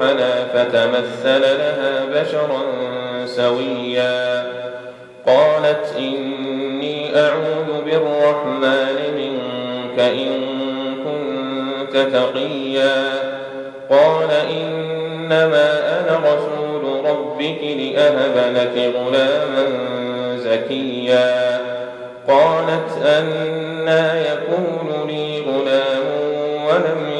روحنا فتمثل لها بشرا سويا قالت إني أعوذ بالرحمن منك إن كنت تقيا قال إنما أنا رسول ربك لأهب لك غلاما زكيا قالت أنا يكون لي غلام ولم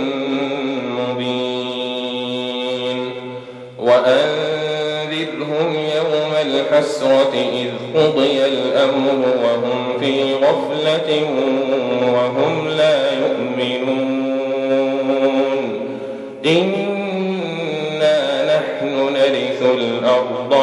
الحسرة إذ قضي الأمر وهم في غفلة وهم لا يؤمنون. إنا نحن نرث الأرض